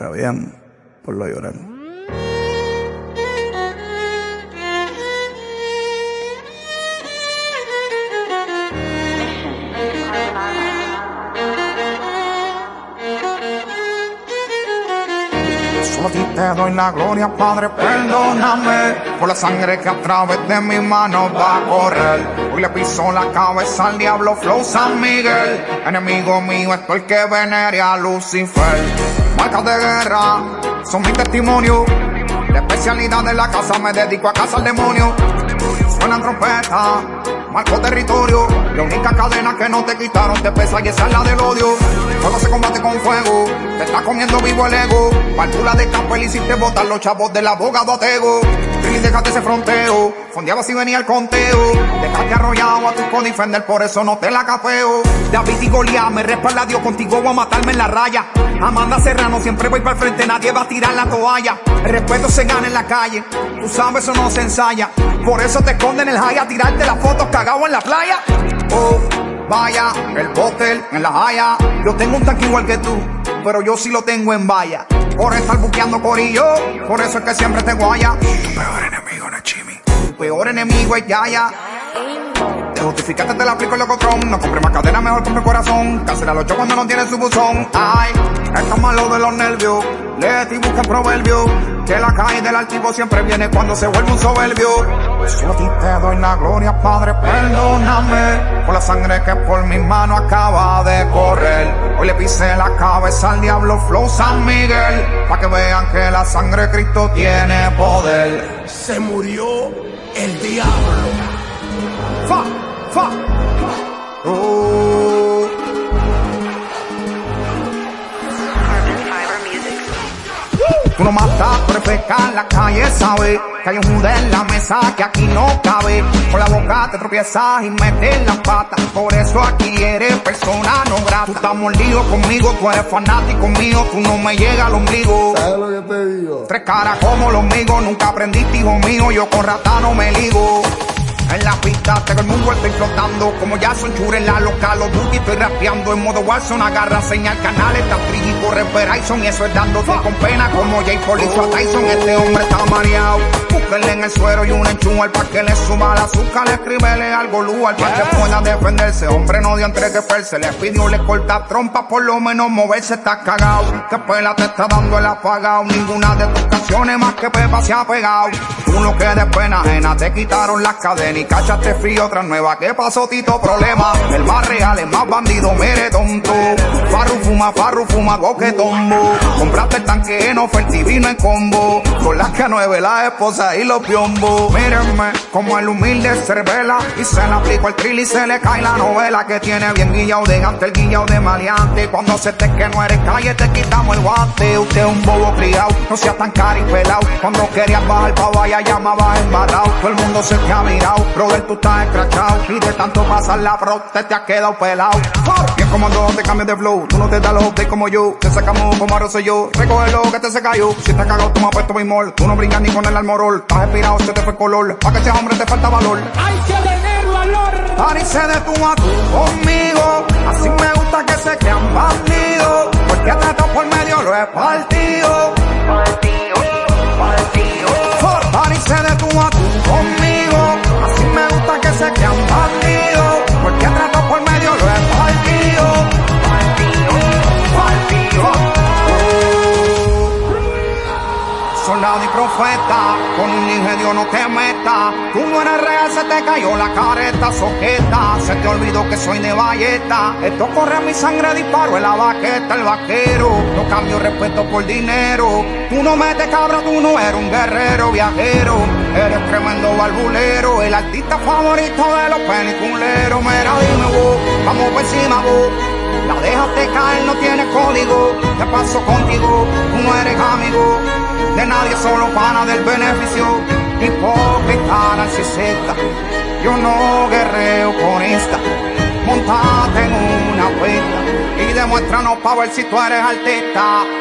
Fabián, por lo llorar. Solo a ti te doy la gloria, Padre, perdóname por la sangre que a través de mis manos va a correr. Hoy le piso la cabeza al diablo, Flow San Miguel. Enemigo mío, esto el que venere a Lucifer. Marcas de guerra, son mi testimonio. La especialidad de la casa, me dedico a cazar demonio. Suenan trompetas, marco territorio. La única cadena que no te quitaron te pesa y esa es la del odio. Solo se combate con fuego, te está comiendo vivo el ego. Partula de campo y hiciste botar los chavos del abogado atego. Déjate ese fronteo, fondeaba si venía el conteo. Dejaste arrollado a tu co-defender, por eso no te la capeo. David y Goliat, me respalda Dios contigo, voy a matarme en la raya. Amanda Serrano, siempre voy para el frente, nadie va a tirar la toalla. El respeto se gana en la calle, tú sabes, eso no se ensaya. Por eso te esconden el high a tirarte las fotos cagado en la playa. Oh, vaya, el botel en la haya. Yo tengo un tanque igual que tú, pero yo sí lo tengo en valla. Por estar buqueando corillo, por eso es que siempre te guaya. Peor enemigo es Yaya. Te justificaste, te la aplico el locotron. No compre más cadena, mejor compre corazón. Cancela los cuando no tiene su buzón. Ay, está malo de los nervios. Léete y busca proverbio. Que la caída del altivo siempre viene cuando se vuelve un soberbio. Solo a ti te doy la gloria, Padre, perdóname. Por la sangre que por mi mano acaba de correr. Hoy le pisé la cabeza al diablo, Flow San Miguel. Pa' que vean que la sangre de Cristo tiene poder. Se murió el diablo. Fa, fa. Oh. Tú no matas, eres pescar, la calle sabe que hay un jude en la mesa que aquí no cabe. Por la boca te tropiezas y metes las patas. Por eso aquí eres persona no grata. Tú estás mordido conmigo, tú eres fanático mío, tú no me llegas al ombligo. ¿Sabes lo que te digo? Tres caras como los míos, nunca aprendiste, hijo mío, yo con rata no me ligo. En la pista tengo el mundo estoy flotando Como ya son chure en la local Los booty estoy rapeando En modo Warzone agarra señal canal Está y corre Verizon eso es dándote con pena Como Jay Paul hizo a Tyson Este hombre está mareado. Búsquenle en el suero y un enchúal Pa' que le suba el azúcar Escríbele algo lugar Pa' que pueda defenderse. Hombre no dio entre que perse Le pidió le corta trompa Por lo menos moverse está cagado Que pela te está dando el apagado Ninguna de tus canciones más que Pepa se ha pegado Lo que de pena Te quitaron las cadenas y cachaste frío otra nueva. ¿Qué pasó, Tito? Problema. El más real es más bandido, mere tonto. Farru fuma, farru fuma, tombo. Compraste el tanque en oferta y vino en combo. Con las que nueve, la esposa y los piombos. Mírenme, como el humilde cervela. Y se le aplicó el trill y se le cae la novela. Que tiene bien guillao de gante, el guillao de maleante. Cuando se te que no eres calle, te quitamos el guante. Usted es un bobo criado, no sea tan cari pelado. Cuando querías bajar pa' vaya, llamabas embarrado. Todo el mundo se te ha mirado. Brother, tú estás escrachado Y de tanto pasar la pro, te, te has quedado pelado Bien como ando, te cambias de flow. Tú no te das los updates como yo. Te sacamos como arroz soy yo. Recoge lo que te se cayó. Si estás cagado, tú me has puesto mi mol. Tú no brincas ni con el almorol. Estás expirado, se te fue el color. Pa' que seas hombre te falta valor. Hay que tener valor. Parece de tú a tú conmigo. Así me gusta que se crean bandidos Porque trato por medio lo he partido con un ingenio no te metas. Tú no eres real, se te cayó la careta sojeta. Se te olvidó que soy de valleta. Esto corre a mi sangre, disparo en la baqueta, el vaquero. No cambio respeto por dinero. Tú no metes cabra, tú no eres un guerrero viajero. Eres tremendo barbulero, el artista favorito de los peliculeros. Mira, dime vos, vamos por encima vos. La dejaste caer, no tienes código. ¿Qué pasó contigo? Tú no eres amigo de nadie, solo pana del beneficio. Hipócrita, narcisista. Yo no guerreo con esta. Montate en una puesta y demuéstranos pa' ver si tú eres artista.